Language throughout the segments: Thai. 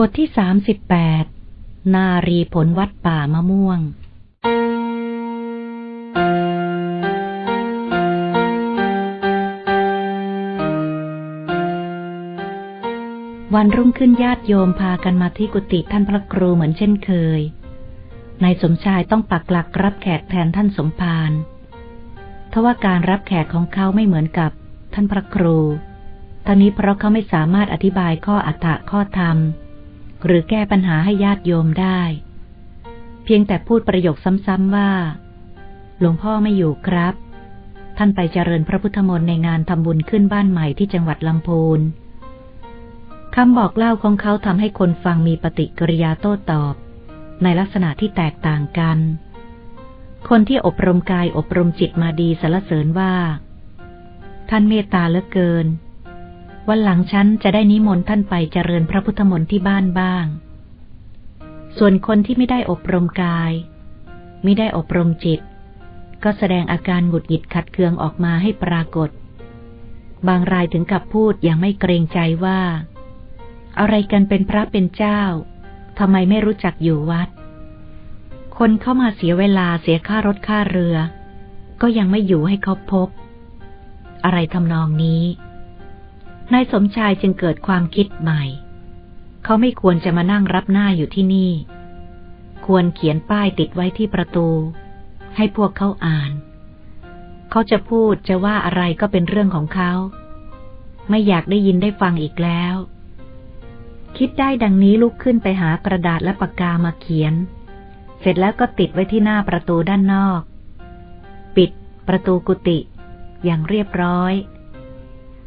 บทที่สามสิบแปด นารีผลวัดป่ามะม่วง วันรุ่งขึ้นญาติโยมพากันมาที่กุฏิท่านพระครูเหมือนเช่นเคย นายสมชายต้องปักหลักรับแขกแทนท่านสมภารทว่าการรับแขกของเขาไม่เหมือนกับท่านพระครูทั้งนี้เพราะเขาไม่สามารถอธิบายข้ออัตถะข้อธรรม หรือแก้ปัญหาให้ญาติโยมได้ เพียงแต่พูดประโยคซ้ำๆว่า หลวงพ่อไม่อยู่ครับ ท่านไปเจริญพระพุทธมนต์ในงานทำบุญขึ้นบ้านใหม่ที่จังหวัดลำพูนคำบอกเล่าของเขาทำให้คนฟังมีปฏิกิริยาโต้ตอบ ในลักษณะที่แตกต่างกัน คนที่อบรมกายอบรมจิตมาดีสรรเสริญว่า ท่านเมตตาเหลือเกิน วันหลังฉันจะได้นิมนต์ท่านไปเจริญพระพุทธมนต์ที่บ้านบ้าง ส่วนคนที่ไม่ได้อบรมกาย ไม่ได้อบรมจิต ก็แสดงอาการหงุดหงิดขัดเคืองออกมาให้ปรากฏ บางรายถึงกับพูดอย่างไม่เกรงใจว่า อะไรกันเป็นพระเป็นเจ้าทำไมไม่รู้จักอยู่วัด คนเข้ามาเสียเวลาเสียค่ารถค่าเรือ ก็ยังไม่อยู่ให้เขาพบ อะไรทำนองนี้ นายสมชายจึงเกิดความคิดใหม่ เขาไม่ควรจะมานั่งรับหน้าอยู่ที่นี่ ควรเขียนป้ายติดไว้ที่ประตู ให้พวกเขาอ่าน เขาจะพูดจะว่าอะไรก็เป็นเรื่องของเขา ไม่อยากได้ยินได้ฟังอีกแล้ว คิดได้ดังนี้ลุกขึ้นไปหากระดาษและปากกามาเขียน เสร็จแล้วก็ติดไว้ที่หน้าประตูด้านนอก ปิดประตูกุฏิอย่างเรียบร้อย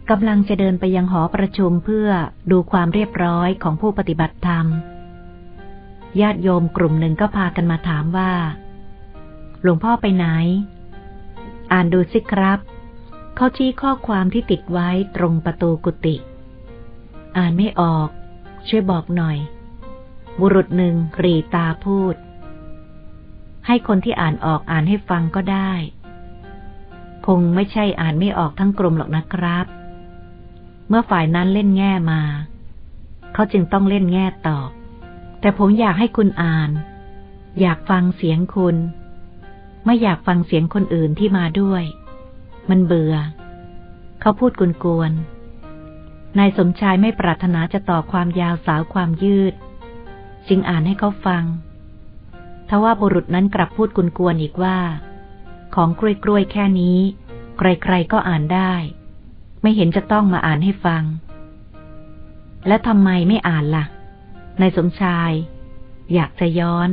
กำลังจะเดินไปยังหอประชุมเพื่อดูความเรียบร้อยของผู้ปฏิบัติธรรม ญาติโยมกลุ่มหนึ่งก็พากันมาถามว่า หลวงพ่อไปไหน อ่านดูสิครับ เขาชี้ข้อความที่ติดไว้ตรงประตูกุฏิอ่านไม่ออก ช่วยบอกหน่อย บุรุษหนึ่งรีตาพูด ให้คนที่อ่านออกอ่านให้ฟังก็ได้ คงไม่ใช่อ่านไม่ออกทั้งกลุ่มหรอกนะครับ เมื่อฝ่ายนั้นเล่นแง่มา เขาจึงต้องเล่นแง่ตอบ แต่ผมอยากให้คุณอ่าน อยากฟังเสียงคุณ ไม่อยากฟังเสียงคนอื่นที่มาด้วย มันเบื่อ เขาพูดกวนๆนนายสมชายไม่ปรารถนาจะต่อความยาวสาวความยืด จึงอ่านให้เขาฟังทว่าบุรุษนั้นกลับพูดกุนกวนอีกว่า ของกล้วยๆแค่นี้ ใครๆก็อ่านได้ ไม่เห็นจะต้องมาอ่านให้ฟัง และทำไมไม่อ่านละ่ะ นายสมชาย อยากจะย้อน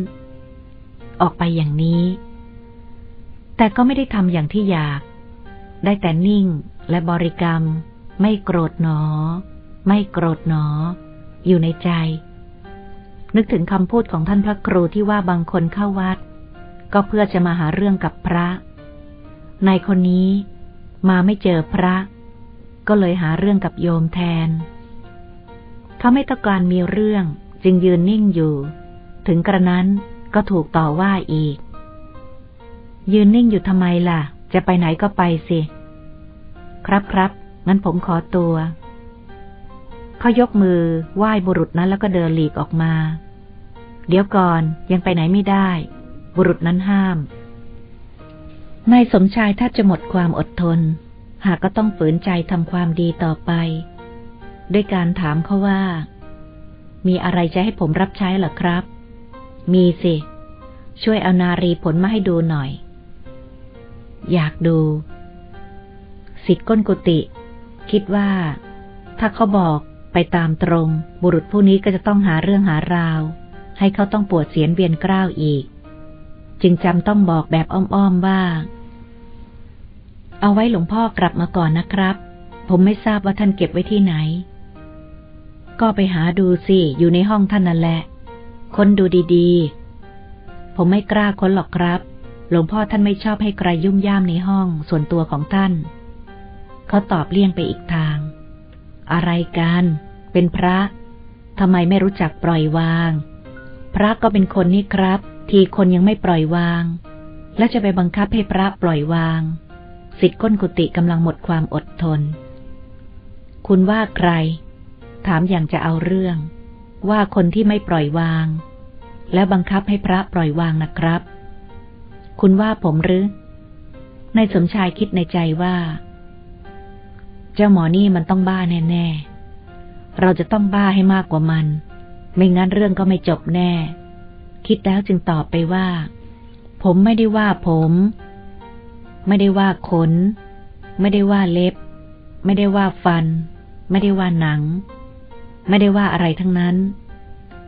ออกไปอย่างนี้ แต่ก็ไม่ได้ทำอย่างที่อยาก ได้แต่นิ่งและบริกรรม ไม่โกรธหนอ ไม่โกรธหนอ อยู่ในใจ นึกถึงคำพูดของท่านพระครูที่ว่าบางคนเข้าวัด ก็เพื่อจะมาหาเรื่องกับพระในคนนี้มาไม่เจอพระ ก็เลยหาเรื่องกับโยมแทน เขาไม่ต้องการมีเรื่องจึงยืนนิ่งอยู่ ถึงกระนั้นก็ถูกต่อว่าอีก ยืนนิ่งอยู่ทำไมล่ะ จะไปไหนก็ไปสิ ครับครับงั้นผมขอตัว เขายกมือไหว้บุรุษนั้นแล้วก็เดินหลีกออกมา เดี๋ยวก่อนยังไปไหนไม่ได้ บุรุษนั้นห้ามนายสมชายถ้าจะหมดความอดทน หากก็ต้องฝืนใจทำความดีต่อไป ด้วยการถามเขาว่า มีอะไรจะให้ผมรับใช้หรอครับ มีสิ ช่วยเอานารีผลมาให้ดูหน่อย อยากดู สิทธิ์ก้นกุฏิคิดว่า ถ้าเขาบอกไปตามตรง บุรุษผู้นี้ก็จะต้องหาเรื่องหาราว ให้เขาต้องปวดเสียนเวียนกล้าวอีก จึงจำต้องบอกแบบอ้อมๆว่า เอาไว้หลวงพ่อกลับมาก่อนนะครับ ผมไม่ทราบว่าท่านเก็บไว้ที่ไหน ก็ไปหาดูสิ อยู่ในห้องท่านนั่นแหละ ค้นดูดีๆ ผมไม่กล้าค้นหรอกครับ หลวงพ่อท่านไม่ชอบให้ใครยุ่มย่ามในห้องส่วนตัวของท่าน เขาตอบเลี่ยงไปอีกทาง อะไรกัน เป็นพระทำไมไม่รู้จักปล่อยวาง พระก็เป็นคนนี่ครับ ทีคนยังไม่ปล่อยวาง แล้วจะไปบังคับให้พระปล่อยวาง สิทธิ์ก้นกุฏิกำลังหมดความอดทน คุณว่าใคร ถามอย่างจะเอาเรื่อง ว่าคนที่ไม่ปล่อยวาง แล้วบังคับให้พระปล่อยวางนะครับ คุณว่าผมหรือนายสมชายคิดในใจว่า เจ้าหมอนี่มันต้องบ้าแน่ ๆ เราจะต้องบ้าให้มากกว่ามัน ไม่งั้นเรื่องก็ไม่จบแน่ คิดแล้วจึงตอบไปว่า ผมไม่ได้ว่าผม ไม่ได้ว่าขน ไม่ได้ว่าเล็บ ไม่ได้ว่าฟัน ไม่ได้ว่าหนัง ไม่ได้ว่าอะไรทั้งนั้น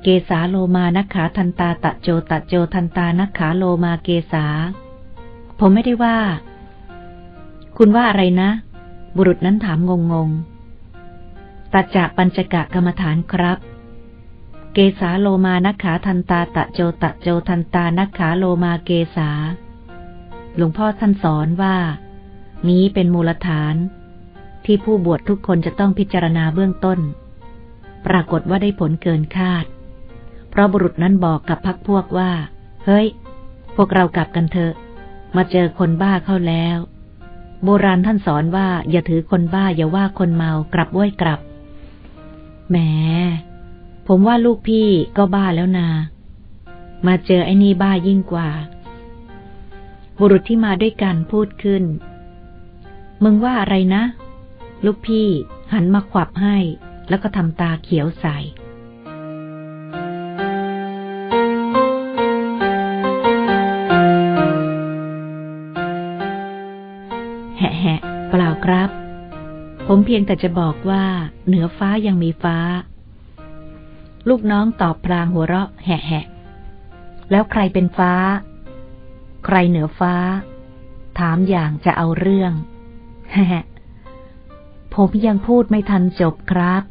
เกสาโลมานักขาทันตาตะโจตะโจทันตานักขาโลมาเกสา ผมไม่ได้ว่า คุณว่าอะไรนะ บุรุษนั้นถามงงงตัจจะปัญจกะกรรมฐานครับ เกสาโลมานักขาทันตาตะโจตะโจทันตานักขาโลมาเกสา หลวงพ่อท่านสอนว่า นี้เป็นมูลฐาน ที่ผู้บวชทุกคนจะต้องพิจารณาเบื้องต้น ปรากฏว่าได้ผลเกินคาด เพราะบุรุษนั้นบอกกับพักพวกว่า เฮ้ย พวกเรากลับกันเถอะ มาเจอคนบ้าเข้าแล้ว โบราณท่านสอนว่าอย่าถือคนบ้าอย่าว่าคนเมากลับว้ยกลับแหมผมว่าลูกพี่ก็บ้าแล้วนา มาเจอไอ้นี่บ้ายิ่งกว่า บุรุษที่มาด้วยกันพูดขึ้น มึงว่าอะไรนะ ลูกพี่หันมาขวับให้ แล้วก็ทำตาเขียวใสแหะเปล่าครับ ผมเพียงแต่จะบอกว่า เหนือฟ้ายังมีฟ้า ลูกน้องตอบพลางหัวเราะ แหะแล้วใครเป็นฟ้า ใครเหนือฟ้า ถามอย่างจะเอาเรื่องแหะผมยังพูดไม่ทันจบครับ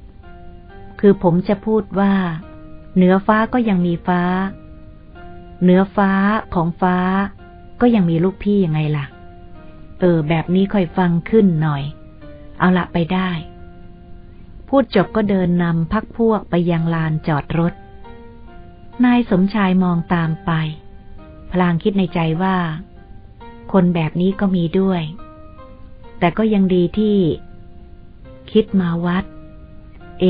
คือผมจะพูดว่า เหนือฟ้าก็ยังมีฟ้า เหนือฟ้าของฟ้า ก็ยังมีลูกพี่ยังไงล่ะ เออ แบบนี้ค่อยฟังขึ้นหน่อย เอาละไปได้ พูดจบก็เดินนำพักพวกไปยังลานจอดรถ นายสมชายมองตามไป พลางคิดในใจว่า คนแบบนี้ก็มีด้วย แต่ก็ยังดีที่ คิดมาวัด เอ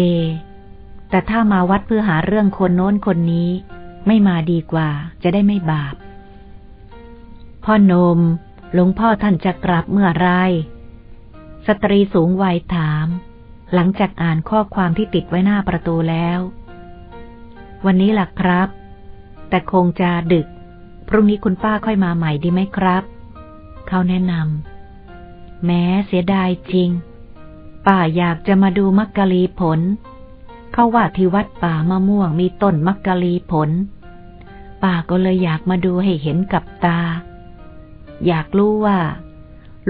แต่ถ้ามาวัดเพื่อหาเรื่องคนโน้นคนนี้ ไม่มาดีกว่า จะได้ไม่บาป พ่อนมหลวงพ่อท่านจะกลับเมื่อไรสตรีสูงวัยถาม หลังจากอ่านข้อความที่ติดไว้หน้าประตูแล้ว วันนี้ล่ะครับ แต่คงจะดึก พรุ่งนี้คุณป้าค่อยมาใหม่ดีไหมครับ เขาแนะนำแม้เสียดายจริง ป้าอยากจะมาดูมักกะลีผล เขาว่าที่วัดป่ามะม่วงมีต้นมักกะลีผล ป้าก็เลยอยากมาดูให้เห็นกับตา อยากรู้ว่า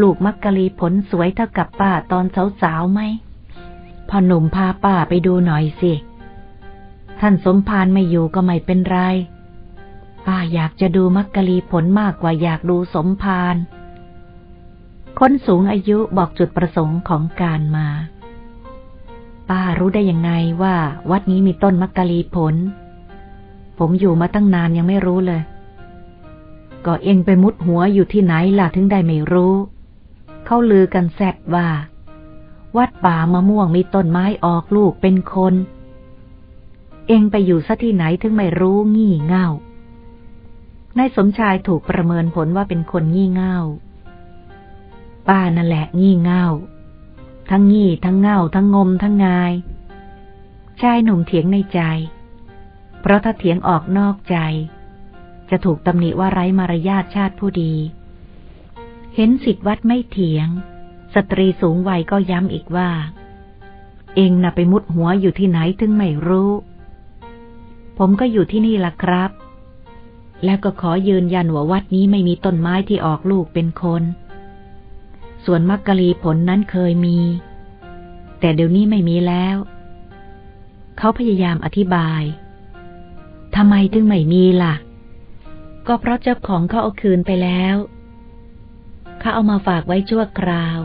ลูกมักกะลีผลสวยเท่ากับป้าตอนสาวๆไหมพ่อหนุ่มพาป้าไปดูหน่อยสิ ท่านสมภารไม่อยู่ก็ไม่เป็นไร ป้าอยากจะดูมักกะลีผลมากกว่าอยากดูสมภารคนสูงอายุบอกจุดประสงค์ของการมา ป้ารู้ได้ยังไงว่า วัดนี้มีต้นมักกะลีผล ผมอยู่มาตั้งนานยังไม่รู้เลย ก็เองไปมุดหัวอยู่ที่ไหนล่ะถึงได้ไม่รู้ เขาลือกันแซดว่า วัดป่ามะม่วงมีต้นไม้ออกลูกเป็นคน เองไปอยู่ซะที่ไหนถึงไม่รู้งี่เง่า นายสมชายถูกประเมินผลว่าเป็นคนงี่เง่า ป้านั่นแหละงี่เง่า ทั้งงี่ทั้งเง่าทั้งงมทั้งงาย ชายหนุ่มเถียงในใจ เพราะถ้าเถียงออกนอกใจ จะถูกตำหนิว่าไร้มารยาทชาติผู้ดี เห็นสิทธิวัดไม่เถียง สตรีสูงวัยก็ย้ำอีกว่า เองน่ะไปมุดหัวอยู่ที่ไหนถึงไม่รู้ ผมก็อยู่ที่นี่ล่ะครับ แล้วก็ขอยืนยันว่าวัดนี้ไม่มีต้นไม้ที่ออกลูกเป็นคน ส่วนมักกะลีผลนั้นเคยมี แต่เดี๋ยวนี้ไม่มีแล้ว เขาพยายามอธิบายทำไมถึงไม่มีล่ะ ก็เพราะเจ้าของเขาเอาคืนไปแล้วเขาเอามาฝากไว้ชั่วคราว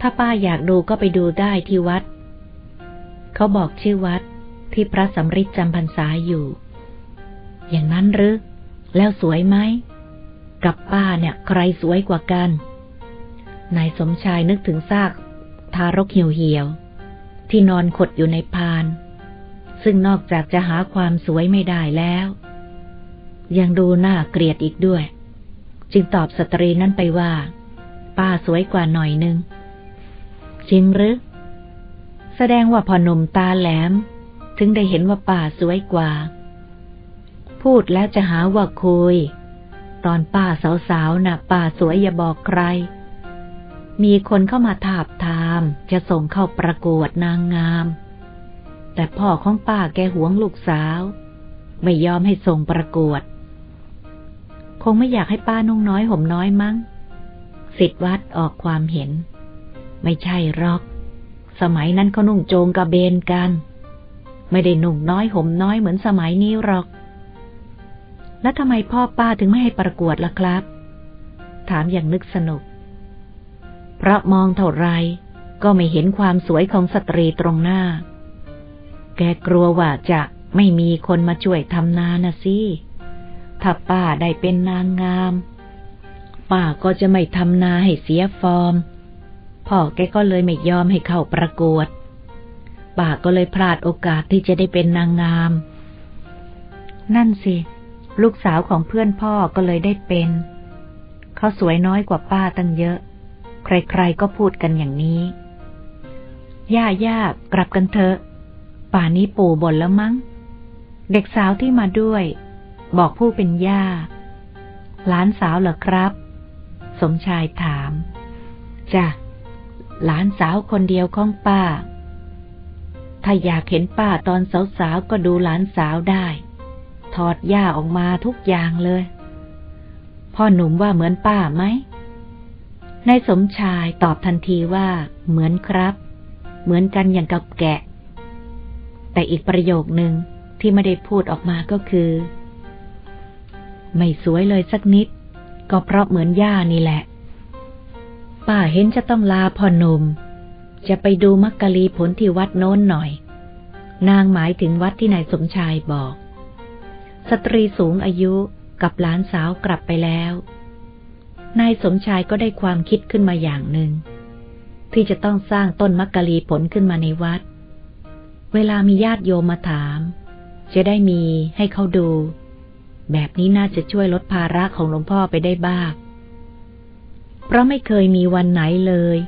ถ้าป้าอยากดูก็ไปดูได้ที่วัด เขาบอกชื่อวัดที่พระสำริดจำพรรษาอยู่ อย่างนั้นหรือ แล้วสวยไหม กับป้าเนี่ย ใครสวยกว่ากัน นายสมชายนึกถึงซากทารกเหี่ยวเหี่ยว ที่นอนขดอยู่ในพาน ซึ่งนอกจากจะหาความสวยไม่ได้แล้ว ยังดูน่าเกลียดอีกด้วย จึงตอบสตรีนั้นไปว่า ป้าสวยกว่าหน่อยนึง จริงหรือ แสดงว่าพอหนุ่มตาแหลม ถึงได้เห็นว่าป้าสวยกว่า พูดแล้วจะหาว่าคุย ตอนป้าสาวๆนะ่ะป้าสวยอย่าบอกใคร มีคนเข้ามาถาบทาม จะส่งเข้าประกวดนางงาม แต่พ่อของป้าแกหวงลูกสาว ไม่ยอมให้ส่งประกวด คงไม่อยากให้ป้านุ่งน้อยห่มน้อยมั้งสิทธวัดออกความเห็น ไม่ใช่หรอก สมัยนั้นเขานุ่งโจงกระเบนกัน ไม่ได้นุ่งน้อยห่มน้อยเหมือนสมัยนี้หรอก แล้วทำไมพ่อป้าถึงไม่ให้ประกวดล่ะครับ ถามอย่างนึกสนุก เพราะมองเท่าไรก็ไม่เห็นความสวยของสตรีตรงหน้า แกกลัวว่าจะไม่มีคนมาช่วยทำนานะสิ ถ้าป้าได้เป็นนางงาม ป้าก็จะไม่ทำนาให้เสียฟอร์ม พ่อแกก็เลยไม่ยอมให้เข้าประกวด ป้าก็เลยพลาดโอกาสที่จะได้เป็นนางงาม นั่นสิ ลูกสาวของเพื่อนพ่อก็เลยได้เป็น เขาสวยน้อยกว่าป้าตั้งเยอะ ใครๆก็พูดกันอย่างนี้ ย่าย่ากลับกันเถอะ ป่านี้ปู่บ่นแล้วมั้ง เด็กสาวที่มาด้วย บอกผู้เป็นย่า หลานสาวเหรอครับ สมชายถาม จ้ะ หลานสาวคนเดียวของป้า ถ้าอยากเห็นป้าตอนสาวๆก็ดูหลานสาวได้ ถอดหญ้าออกมาทุกอย่างเลย พ่อหนุ่มว่าเหมือนป้าไหมนายสมชายตอบทันทีว่า เหมือนครับ เหมือนกันอย่างกับแกะ แต่อีกประโยคหนึ่งที่ไม่ได้พูดออกมาก็คือ ไม่สวยเลยสักนิด ก็เพราะเหมือนย่านี่แหละ ป้าเห็นจะต้องลาพ่อหนุ่มจะไปดูมักกะลีผลที่วัดโน้นหน่อย นางหมายถึงวัดที่นายสมชายบอก สตรีสูงอายุกับหลานสาวกลับไปแล้ว นายสมชายก็ได้ความคิดขึ้นมาอย่างหนึ่ง ที่จะต้องสร้างต้นมักกะลีผลขึ้นมาในวัด เวลามีญาติโยมมาถาม จะได้มีให้เขาดู แบบนี้น่าจะช่วยลดภาระของหลวงพ่อไปได้บ้าง เพราะไม่เคยมีวันไหนเลย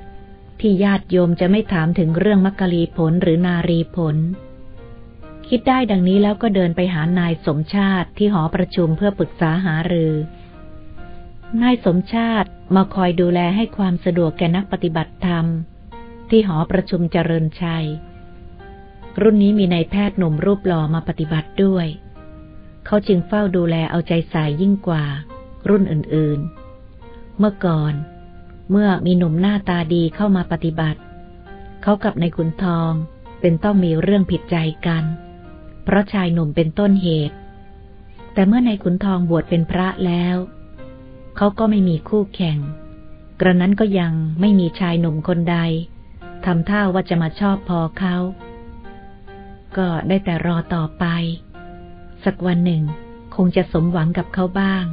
ที่ญาติโยมจะไม่ถามถึงเรื่องมักกะลีผลหรือนารีผล คิดได้ดังนี้แล้วก็เดินไปหานายสมชาติที่หอประชุมเพื่อปรึกษาหารือ นายสมชาติมาคอยดูแลให้ความสะดวกแก่นักปฏิบัติธรรม ที่หอประชุมเจริญชัย รุ่นนี้มีนายแพทย์หนุ่มรูปหล่อมาปฏิบัติด้วย เขาจึงเฝ้าดูแลเอาใจใส่ยิ่งกว่า รุ่นอื่นๆ เมื่อก่อน เมื่อมีหนุ่มหน้าตาดีเข้ามาปฏิบัติ เขากับนายขุนทองเป็นต้องมีเรื่องผิดใจกัน เพราะชายหนุ่มเป็นต้นเหตุ แต่เมื่อนายขุนทองบวชเป็นพระแล้ว เขาก็ไม่มีคู่แข่ง กระนั้นก็ยังไม่มีชายหนุ่มคนใดทำท่าว่าจะมาชอบพอเขา ก็ได้แต่รอต่อไป สักวันหนึ่งคงจะสมหวังกับเขาบ้าง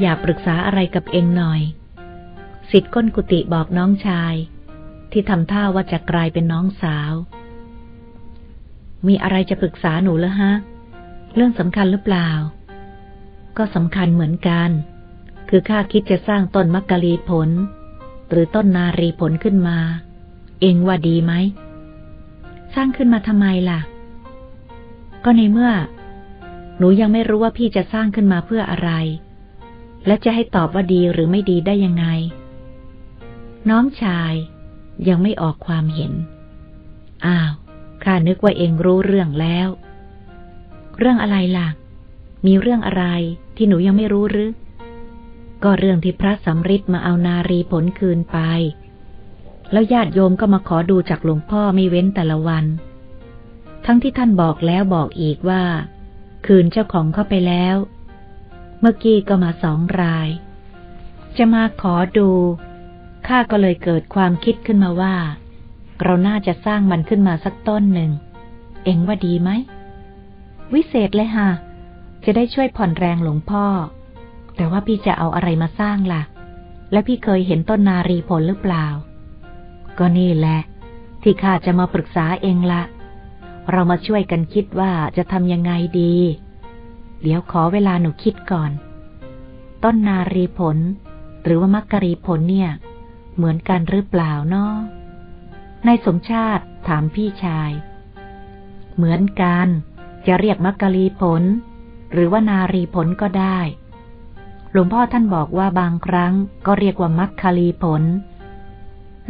อยากปรึกษาอะไรกับเองหน่อย สิทธิ์ก้นกุฏิบอกน้องชาย ที่ทำท่าว่าจะกลายเป็นน้องสาว มีอะไรจะปรึกษาหนูแล้วฮะ เรื่องสำคัญหรือเปล่า ก็สำคัญเหมือนกัน คือข้าคิดจะสร้างต้นมักกะลีผล หรือต้นนารีผลขึ้นมา เองว่าดีไหม สร้างขึ้นมาทำไมล่ะ ก็ในเมื่อ หนูยังไม่รู้ว่าพี่จะสร้างขึ้นมาเพื่ออะไร และจะให้ตอบว่าดีหรือไม่ดีได้ยังไง น้องชายยังไม่ออกความเห็น อ้าวข้านึกว่าเองรู้เรื่องแล้ว เรื่องอะไรล่ะ มีเรื่องอะไรที่หนูยังไม่รู้หรือ ก็เรื่องที่พระสำริดมาเอานารีผลคืนไป แล้วญาติโยมก็มาขอดูจากหลวงพ่อไม่เว้นแต่ละวัน ทั้งที่ท่านบอกแล้วบอกอีกว่า คืนเจ้าของเข้าไปแล้ว เมื่อกี้ก็มาสองราย จะมาขอดู ข้าก็เลยเกิดความคิดขึ้นมาว่า เราน่าจะสร้างมันขึ้นมาสักต้นหนึ่ง เอ็งว่าดีไหม วิเศษเลยฮะ จะได้ช่วยผ่อนแรงหลวงพ่อ แต่ว่าพี่จะเอาอะไรมาสร้างละ่ะ และพี่เคยเห็นต้นนารีผลหรือเปล่า ก็นี่แหละ ที่ข้าจะมาปรึกษาเองละ เรามาช่วยกันคิดว่าจะทำยังไงดี เดี๋ยวขอเวลาหนูคิดก่อน ต้นนารีผล หรือว่ามักกรีผลเนี่ย เหมือนกันหรือเปล่าเนาะนายสมชาติถามพี่ชาย เหมือนกัน จะเรียกมักกรีผล หรือว่านารีผลก็ได้ หลวงพ่อท่านบอกว่าบางครั้งก็เรียกว่ามักคลีผล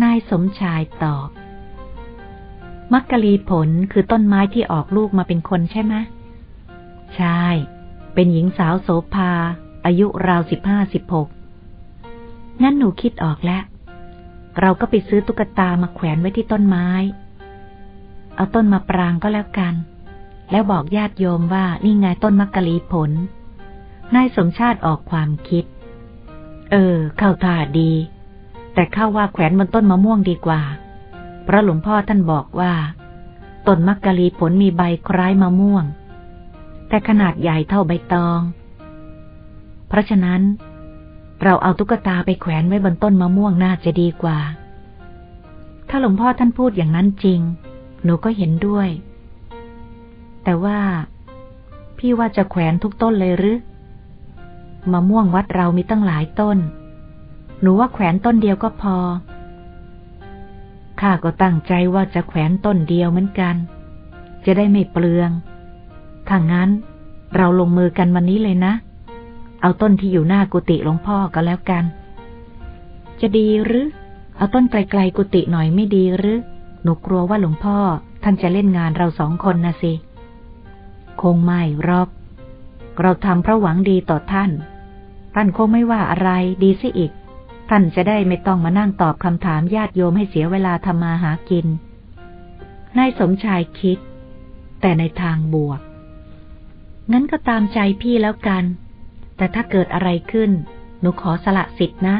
นายสมชายตอบ มักกลีผลคือต้นไม้ที่ออกลูกมาเป็นคนใช่ไหมใช่ เป็นหญิงสาวโสภา อายุราวสิบห้าสิบหกงั้นหนูคิดออกแล้ว เราก็ไปซื้อตุ๊กตามาแขวนไว้ที่ต้นไม้ เอาต้นมาปรางก็แล้วกัน แล้วบอกญาติโยมว่านี่ไงต้นมักกะลีผล นายสมชาติออกความคิด เออ เข้าท่าดี แต่เข้าว่าแขวนบนต้นมะม่วงดีกว่า เพราะหลวงพ่อท่านบอกว่า ต้นมักกะลีผลมีใบคล้ายมะม่วง แต่ขนาดใหญ่เท่าใบตอง เพราะฉะนั้น เราเอาตุ๊กตาไปแขวนไว้บนต้นมะม่วงน่าจะดีกว่า ถ้าหลวงพ่อท่านพูดอย่างนั้นจริง หนูก็เห็นด้วย แต่ว่า พี่ว่าจะแขวนทุกต้นเลยหรือมะม่วงวัดเรามีตั้งหลายต้น หนูว่าแขวนต้นเดียวก็พอ ข้าก็ตั้งใจว่าจะแขวนต้นเดียวเหมือนกัน จะได้ไม่เปลือง ถ้างั้น เราลงมือกันวันนี้เลยนะ เอาต้นที่อยู่หน้ากุฏิหลวงพ่อก็แล้วกัน จะดีหรือ เอาต้นไกลๆกุฏิหน่อยไม่ดีหรือ หนูกลัวว่าหลวงพ่อท่านจะเล่นงานเราสองคนนะสิ คงไม่หรอก เราทำเพราะหวังดีต่อท่าน ท่านคงไม่ว่าอะไรดีสิอีก ท่านจะได้ไม่ต้องมานั่งตอบคำถามญาติโยมให้เสียเวลาทำมาหากิน นายสมชายคิด แต่ในทางบวก งั้นก็ตามใจพี่แล้วกัน แต่ถ้าเกิดอะไรขึ้น หนูขอสละสิทธินะ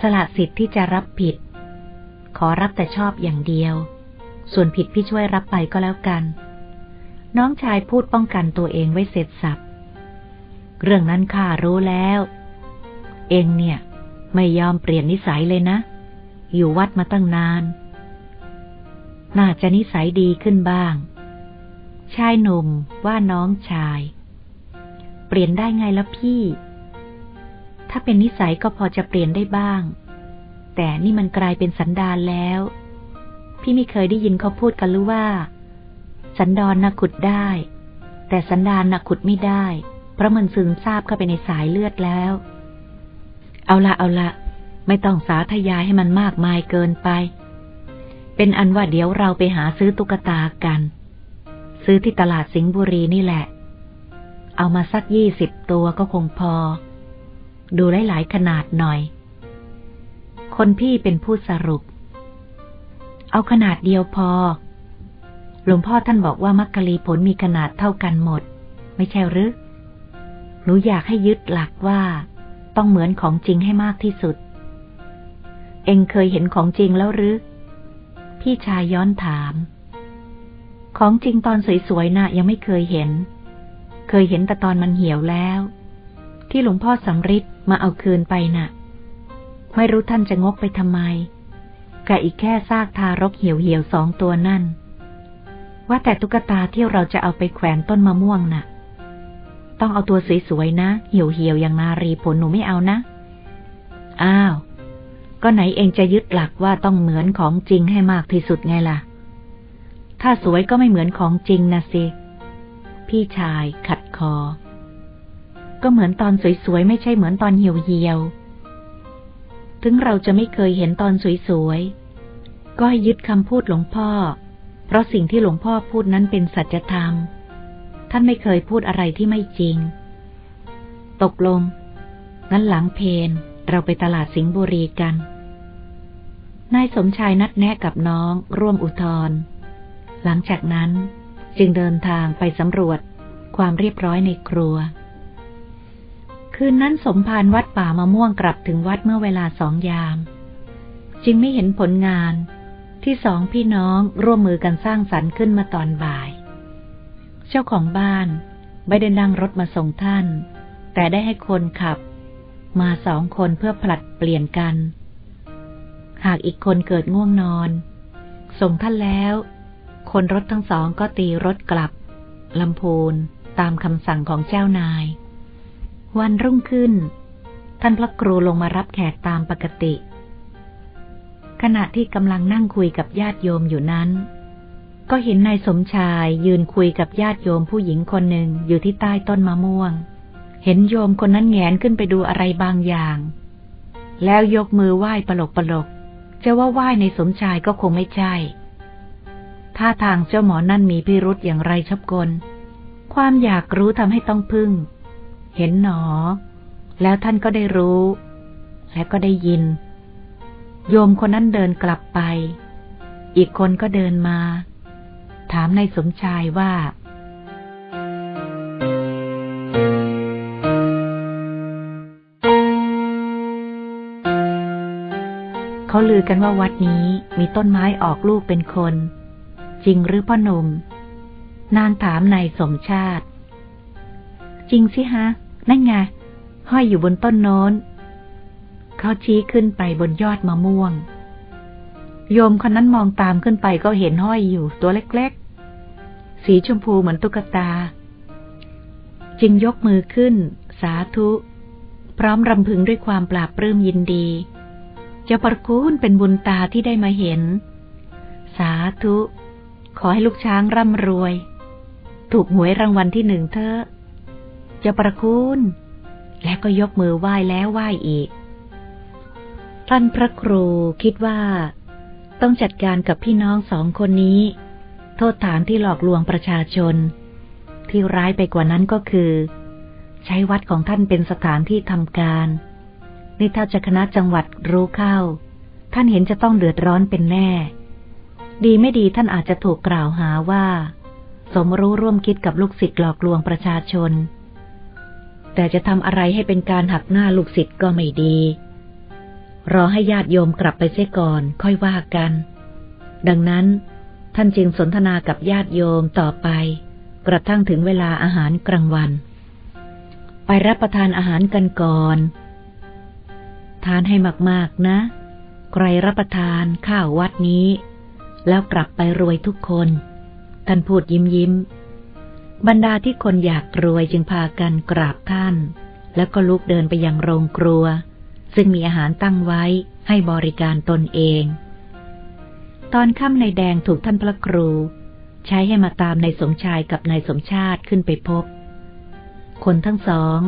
สละสิทธิ์ที่จะรับผิด ขอรับแต่ชอบอย่างเดียว ส่วนผิดพี่ช่วยรับไปก็แล้วกัน น้องชายพูดป้องกันตัวเองไว้เสร็จสับ เรื่องนั้นข้ารู้แล้ว เองเนี่ย ไม่ยอมเปลี่ยนนิสัยเลยนะ อยู่วัดมาตั้งนาน น่าจะนิสัยดีขึ้นบ้าง ชายหนุ่มว่าน้องชาย เปลี่ยนได้ไงล่ะพี่ ถ้าเป็นนิสัยก็พอจะเปลี่ยนได้บ้าง แต่นี่มันกลายเป็นสันดานแล้ว พี่ไม่เคยได้ยินเขาพูดกันหรือว่า สันดอนนะขุดได้ แต่สันดานนะขุดไม่ได้ เพราะมันซึมซาบเข้าไปในสายเลือดแล้ว เอาละเอาละไม่ต้องสาธยายให้มันมากมายเกินไป เป็นอันว่าเดี๋ยวเราไปหาซื้อตุ๊กตากัน ซื้อที่ตลาดสิงห์บุรีนี่แหละ เอามาสักยี่สิบตัวก็คงพอ ดูหลายๆขนาดหน่อย คนพี่เป็นผู้สรุป เอาขนาดเดียวพอ หลวงพ่อท่านบอกว่ามักกะลีผลมีขนาดเท่ากันหมด ไม่ใช่หรือหนูอยากให้ยึดหลักว่า ต้องเหมือนของจริงให้มากที่สุด เองเคยเห็นของจริงแล้วหรือ พี่ชายย้อนถาม ของจริงตอนสวยๆนะ่ะยังไม่เคยเห็น เคยเห็นแต่ตอนมันเหี่ยวแล้ว ที่หลวงพ่อสำริดมาเอาคืนไปนะ่ะ ไม่รู้ท่านจะงกไปทำไมกะอีกแค่ซากทารกเหี่ยวเหี่ยวสองตัวนั่น ว่าแต่ตุ๊กตาที่เราจะเอาไปแขวนต้นมะม่วงนะ่ะ ต้องเอาตัวสวยๆนะ เหี่ยวเหี่ยวอย่างนารีผลหนูไม่เอานะ อ้าว ก็ไหนเองจะยึดหลักว่าต้องเหมือนของจริงให้มากที่สุดไงล่ะ ถ้าสวยก็ไม่เหมือนของจริงนะสิ พี่ชายขัดคอ ก็เหมือนตอนสวยๆ ไม่ใช่เหมือนตอนเหี่ยวๆถึงเราจะไม่เคยเห็นตอนสวยๆ ก็ให้ยึดคำพูดหลวงพ่อ เพราะสิ่งที่หลวงพ่อพูดนั้นเป็นสัจธรรม ท่านไม่เคยพูดอะไรที่ไม่จริง ตกลง งั้นหลังเพนเราไปตลาดสิงห์บุรีกัน นายสมชายนัดแนะกับน้อง ร่วมอุทธร หลังจากนั้นจึงเดินทางไปสำรวจความเรียบร้อยในครัว คืนนั้นสมภารวัดป่ามะม่วงกลับถึงวัดเมื่อเวลาสองยาม จึงไม่เห็นผลงานที่สองพี่น้องร่วมมือกันสร้างสรรค์ขึ้นมาตอนบ่าย เจ้าของบ้านไม่ได้นั่งรถมาส่งท่าน แต่ได้ให้คนขับ มาสองคนเพื่อผลัดเปลี่ยนกัน หากอีกคนเกิดง่วงนอน ส่งท่านแล้ว คนรถทั้งสองก็ตีรถกลับลำพูนตามคำสั่งของเจ้านาย วันรุ่งขึ้น ท่านพระครูลงมารับแขกตามปกติ ขณะที่กำลังนั่งคุยกับญาติโยมอยู่นั้น ก็เห็นนายสมชายยืนคุยกับญาติโยมผู้หญิงคนหนึ่งอยู่ที่ใต้ต้นมะม่วง เห็นโยมคนนั้นแงนขึ้นไปดูอะไรบางอย่าง แล้วยกมือไหว้ปลกปลกจะว่าไหว้ในสมชายก็คงไม่ใช่ ท่าทางเจ้าหมอนั่นมีพิรุษอย่างไรชับกล ความอยากรู้ทำให้ต้องพึ่ง เห็นหนอ แล้วท่านก็ได้รู้ และก็ได้ยิน โยมคนนั้นเดินกลับไป อีกคนก็เดินมา ถามนายสมชายว่าเขาลือกันว่าวัดนี้มีต้นไม้ออกลูกเป็นคน จริงหรือพ่อหนุ่ม นางถามนายสมชาติ จริงสิฮะ นั่นไง ห้อยอยู่บนต้นโน้น เขาชี้ขึ้นไปบนยอดมะม่วง โยมคนนั้นมองตามขึ้นไปก็เห็นห้อยอยู่ตัวเล็กๆ สีชมพูเหมือนตุ๊กตา จึงยกมือขึ้น สาธุ พร้อมรำพึงด้วยความปราบปลื้มยินดีจะประคุณเป็นบุญตาที่ได้มาเห็น สาธุ ขอให้ลูกช้างร่ำรวย ถูกหวยรางวัลที่หนึ่งเถอะจะประคุณ และก็ยกมือไหว้แล้วไหว้อีก ท่านพระครูคิดว่า ต้องจัดการกับพี่น้องสองคนนี้ โทษฐานที่หลอกลวงประชาชน ที่ร้ายไปกว่านั้นก็คือ ใช้วัดของท่านเป็นสถานที่ทำการนี่ถ้าจะคณะจังหวัดรู้เข้า ท่านเห็นจะต้องเดือดร้อนเป็นแน่ ดีไม่ดีท่านอาจจะถูกกล่าวหาว่า สมรู้ร่วมคิดกับลูกศิษย์หลอกลวงประชาชน แต่จะทำอะไรให้เป็นการหักหน้าลูกศิษย์ก็ไม่ดี รอให้ญาติโยมกลับไปเสียก่อน ค่อยว่ากัน ดังนั้น ท่านจึงสนทนากับญาติโยมต่อไป กระทั่งถึงเวลาอาหารกลางวัน ไปรับประทานอาหารกันก่อน ทานให้มากๆนะ ใครรับประทานข้าววัดนี้ แล้วกลับไปรวยทุกคน ท่านพูดยิ้มยิ้ม บรรดาที่คนอยากรวยจึงพากันกราบท่าน แล้วก็ลุกเดินไปยังโรงครัว ซึ่งมีอาหารตั้งไว้ให้บริการตนเอง ตอนค่ำในแดงถูกท่านพระครู ใช้ให้มาตามในสมชายกับนายสมชาติขึ้นไปพบ คนทั้งสอง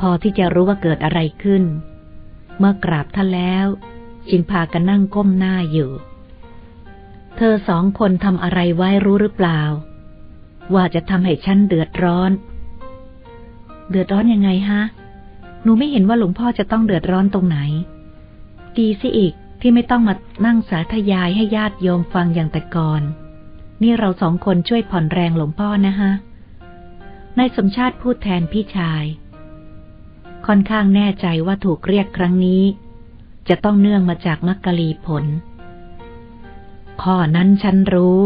พอที่จะรู้ว่าเกิดอะไรขึ้น เมื่อกราบท่านแล้ว จึงพากันนั่งก้มหน้าอยู่ เธอสองคนทำอะไรไว้รู้หรือเปล่า ว่าจะทำให้ฉันเดือดร้อน เดือดร้อนยังไงฮะ หนูไม่เห็นว่าหลวงพ่อจะต้องเดือดร้อนตรงไหน ดีสิอีกที่ไม่ต้องมานั่งสาธยายให้ญาติโยมฟังอย่างแต่ก่อน นี่เราสองคนช่วยผ่อนแรงหลวงพ่อนะฮะนายสมชาติพูดแทนพี่ชาย ค่อนข้างแน่ใจว่าถูกเรียกครั้งนี้ จะต้องเนื่องมาจากมักกะลีผล ข้อนั้นฉันรู้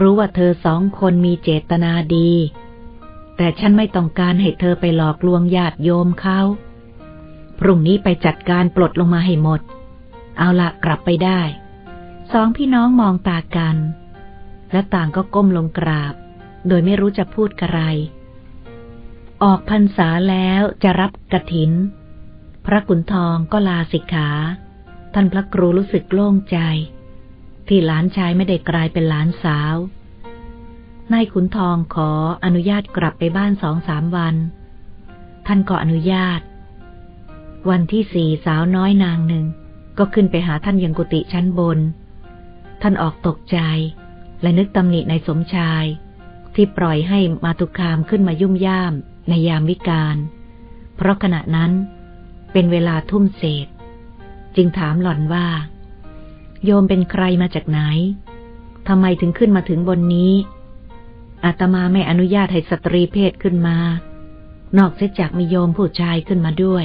รู้ว่าเธอสองคนมีเจตนาดี แต่ฉันไม่ต้องการให้เธอไปหลอกลวงญาติโยมเขาพรุ่งนี้ไปจัดการปลดลงมาให้หมด เอาละกลับไปได้ สองพี่น้องมองตากัน และต่างก็ก้มลงกราบ โดยไม่รู้จะพูดกระไร ออกพรรษาแล้วจะรับกระถิน พระกุณทองก็ลาสิกขา ท่านพระครูรู้สึกโล่งใจ ที่หลานชายไม่ได้กลายเป็นหลานสาว นายขุนทองขออนุญาตกลับไปบ้านสองสามวัน ท่านก็อนุญาต วันที่สี่สาวน้อยนางหนึ่ง ก็ขึ้นไปหาท่านยังกุฏิชั้นบน ท่านออกตกใจ และนึกตำหนิในสมชาย ที่ปล่อยให้มาตุคามขึ้นมายุ่มย่ามในยามวิกาล เพราะขณะนั้นเป็นเวลาทุ่มเศษ จึงถามหล่อนว่า โยมเป็นใครมาจากไหนทำไมถึงขึ้นมาถึงบนนี้ อาตมาไม่อนุญาตให้สตรีเพศขึ้นมา นอกเสียจากมีโยมผู้ชายขึ้นมาด้วย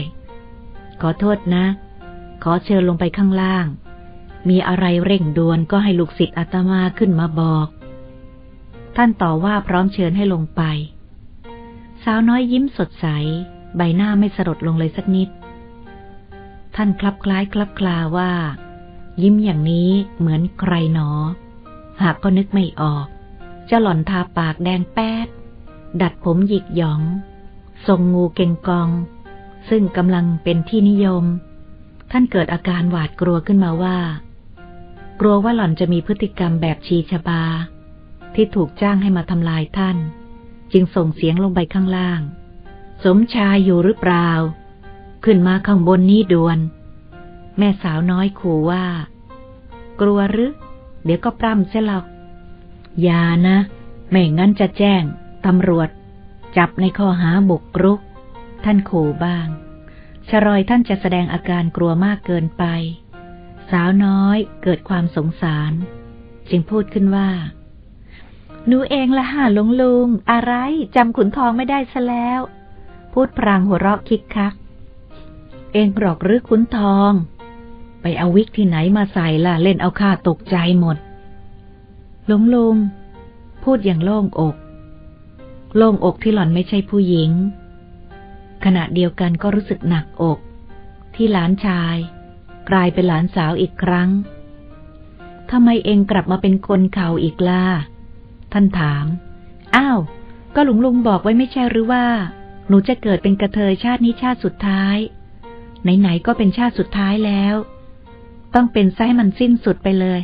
ขอโทษนะ ขอเชิญลงไปข้างล่าง มีอะไรเร่งด่วนก็ให้ลูกศิษย์อาตมาขึ้นมาบอก ท่านต่อว่าพร้อมเชิญให้ลงไป สาวน้อยยิ้มสดใส ใบหน้าไม่สลดลงเลยสักนิด ท่านคลับคล้ายคลับคลาว่า ยิ้มอย่างนี้เหมือนใครหนอ หากก็นึกไม่ออกเจ้าหล่อนทาปากแดงแป๊ด ดัดผมหยิกหยอง ทรงงูเก่งกอง ซึ่งกำลังเป็นที่นิยม ท่านเกิดอาการหวาดกลัวขึ้นมาว่า กลัวว่าหล่อนจะมีพฤติกรรมแบบชีชบา ที่ถูกจ้างให้มาทำลายท่าน จึงส่งเสียงลงไปข้างล่าง สมชายอยู่หรือเปล่า ขึ้นมาข้างบนนี้ด่วน แม่สาวน้อยขู่ว่า กลัวหรือ เดี๋ยวก็ปล้ำเสียหรอกอย่านะ ไม่งั้นจะแจ้งตำรวจ จับในข้อหาบุกรุก ท่านขู่บ้างชรอยท่านจะแสดงอาการกลัวมากเกินไป สาวน้อยเกิดความสงสาร จึงพูดขึ้นว่า หนูเองละห่าลุงลุง อะไรจำขุนทองไม่ได้ซะแล้ว พูดพรางหัวเราะคิกคัก เองหรอกหรือขุนทอง ไปเอาวิกที่ไหนมาใส่ล่ะ เล่นเอาข้าตกใจหมด หลงลุงพูดอย่างโล่งอก โล่งอกที่หล่อนไม่ใช่ผู้หญิง ขณะเดียวกันก็รู้สึกหนักอก ที่หลานชาย กลายเป็นหลานสาวอีกครั้งทำไมเองกลับมาเป็นคนเขาอีกล่ะ ท่านถาม อ้าว ก็หลุงลุงบอกไว้ไม่ใช่หรือว่า หนูจะเกิดเป็นกระเทยชาตินี้ชาติสุดท้าย ไหนๆก็เป็นชาติสุดท้ายแล้ว ต้องเป็นไส้มันสิ้นสุดไปเลย